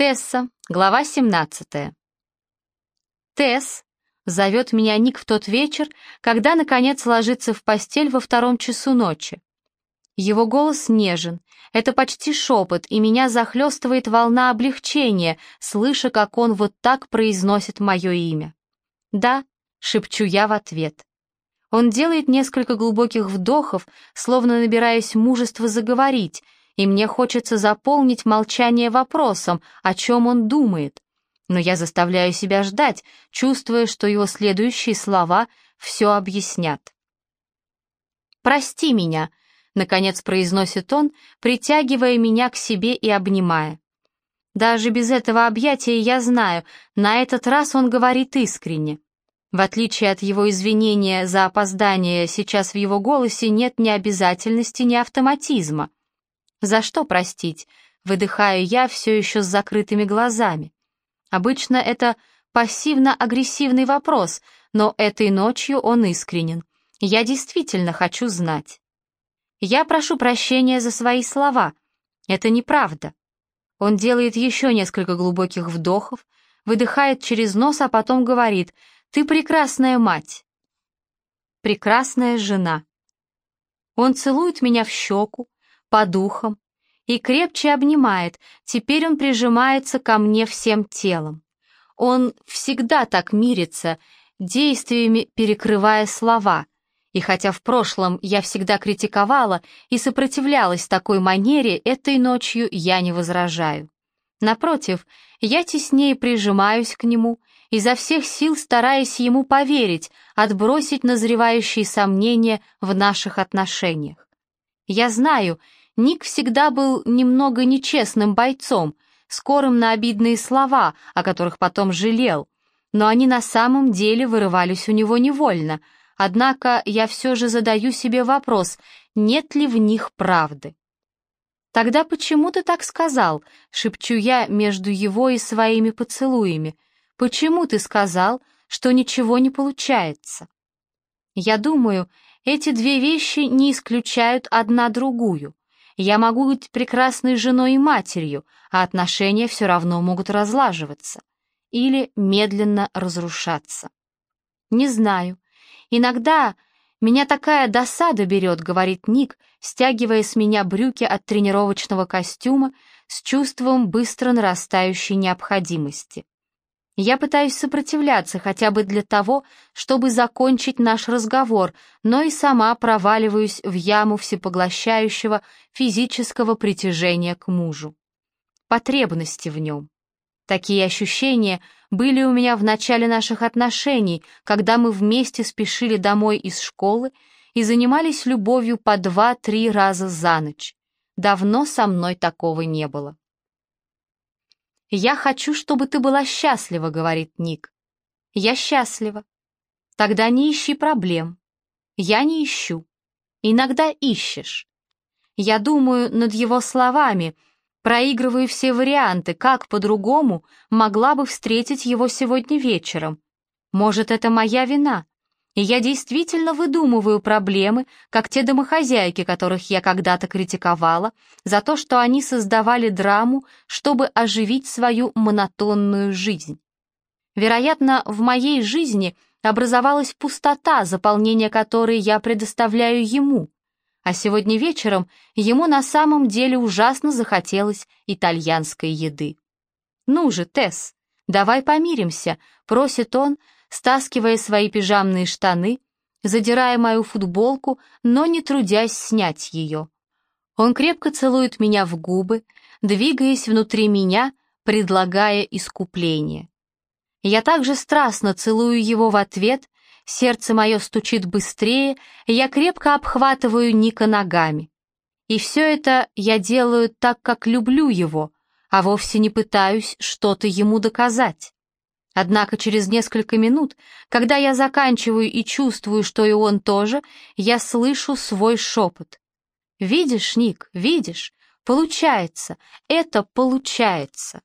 Тесса, глава 17. Тесс зовет меня Ник в тот вечер, когда, наконец, ложится в постель во втором часу ночи. Его голос нежен, это почти шепот, и меня захлестывает волна облегчения, слыша, как он вот так произносит мое имя. «Да», — шепчу я в ответ. Он делает несколько глубоких вдохов, словно набираясь мужества заговорить, и мне хочется заполнить молчание вопросом, о чем он думает. Но я заставляю себя ждать, чувствуя, что его следующие слова все объяснят. «Прости меня», — наконец произносит он, притягивая меня к себе и обнимая. Даже без этого объятия я знаю, на этот раз он говорит искренне. В отличие от его извинения за опоздание, сейчас в его голосе нет ни обязательности, ни автоматизма. За что простить? Выдыхаю я все еще с закрытыми глазами. Обычно это пассивно-агрессивный вопрос, но этой ночью он искренен. Я действительно хочу знать. Я прошу прощения за свои слова. Это неправда. Он делает еще несколько глубоких вдохов, выдыхает через нос, а потом говорит «Ты прекрасная мать». Прекрасная жена. Он целует меня в щеку, по духам и крепче обнимает, теперь он прижимается ко мне всем телом. Он всегда так мирится, действиями перекрывая слова, и хотя в прошлом я всегда критиковала и сопротивлялась такой манере, этой ночью я не возражаю. Напротив, я теснее прижимаюсь к нему, изо всех сил стараясь ему поверить, отбросить назревающие сомнения в наших отношениях. Я знаю, Ник всегда был немного нечестным бойцом, скорым на обидные слова, о которых потом жалел, но они на самом деле вырывались у него невольно, однако я все же задаю себе вопрос, нет ли в них правды. «Тогда почему ты так сказал?» — шепчу я между его и своими поцелуями. «Почему ты сказал, что ничего не получается?» Я думаю, эти две вещи не исключают одна другую. Я могу быть прекрасной женой и матерью, а отношения все равно могут разлаживаться или медленно разрушаться. Не знаю. Иногда меня такая досада берет, говорит Ник, стягивая с меня брюки от тренировочного костюма с чувством быстро нарастающей необходимости. Я пытаюсь сопротивляться хотя бы для того, чтобы закончить наш разговор, но и сама проваливаюсь в яму всепоглощающего физического притяжения к мужу. Потребности в нем. Такие ощущения были у меня в начале наших отношений, когда мы вместе спешили домой из школы и занимались любовью по два-три раза за ночь. Давно со мной такого не было. «Я хочу, чтобы ты была счастлива», — говорит Ник. «Я счастлива». «Тогда не ищи проблем». «Я не ищу». «Иногда ищешь». Я думаю над его словами, проигрываю все варианты, как по-другому могла бы встретить его сегодня вечером. Может, это моя вина? И я действительно выдумываю проблемы, как те домохозяйки, которых я когда-то критиковала, за то, что они создавали драму, чтобы оживить свою монотонную жизнь. Вероятно, в моей жизни образовалась пустота, заполнение которой я предоставляю ему, а сегодня вечером ему на самом деле ужасно захотелось итальянской еды. «Ну же, Тесс, давай помиримся», — просит он, — стаскивая свои пижамные штаны, задирая мою футболку, но не трудясь снять ее. Он крепко целует меня в губы, двигаясь внутри меня, предлагая искупление. Я также страстно целую его в ответ, сердце мое стучит быстрее, я крепко обхватываю Ника ногами. И все это я делаю так, как люблю его, а вовсе не пытаюсь что-то ему доказать. Однако через несколько минут, когда я заканчиваю и чувствую, что и он тоже, я слышу свой шепот. «Видишь, Ник, видишь? Получается, это получается!»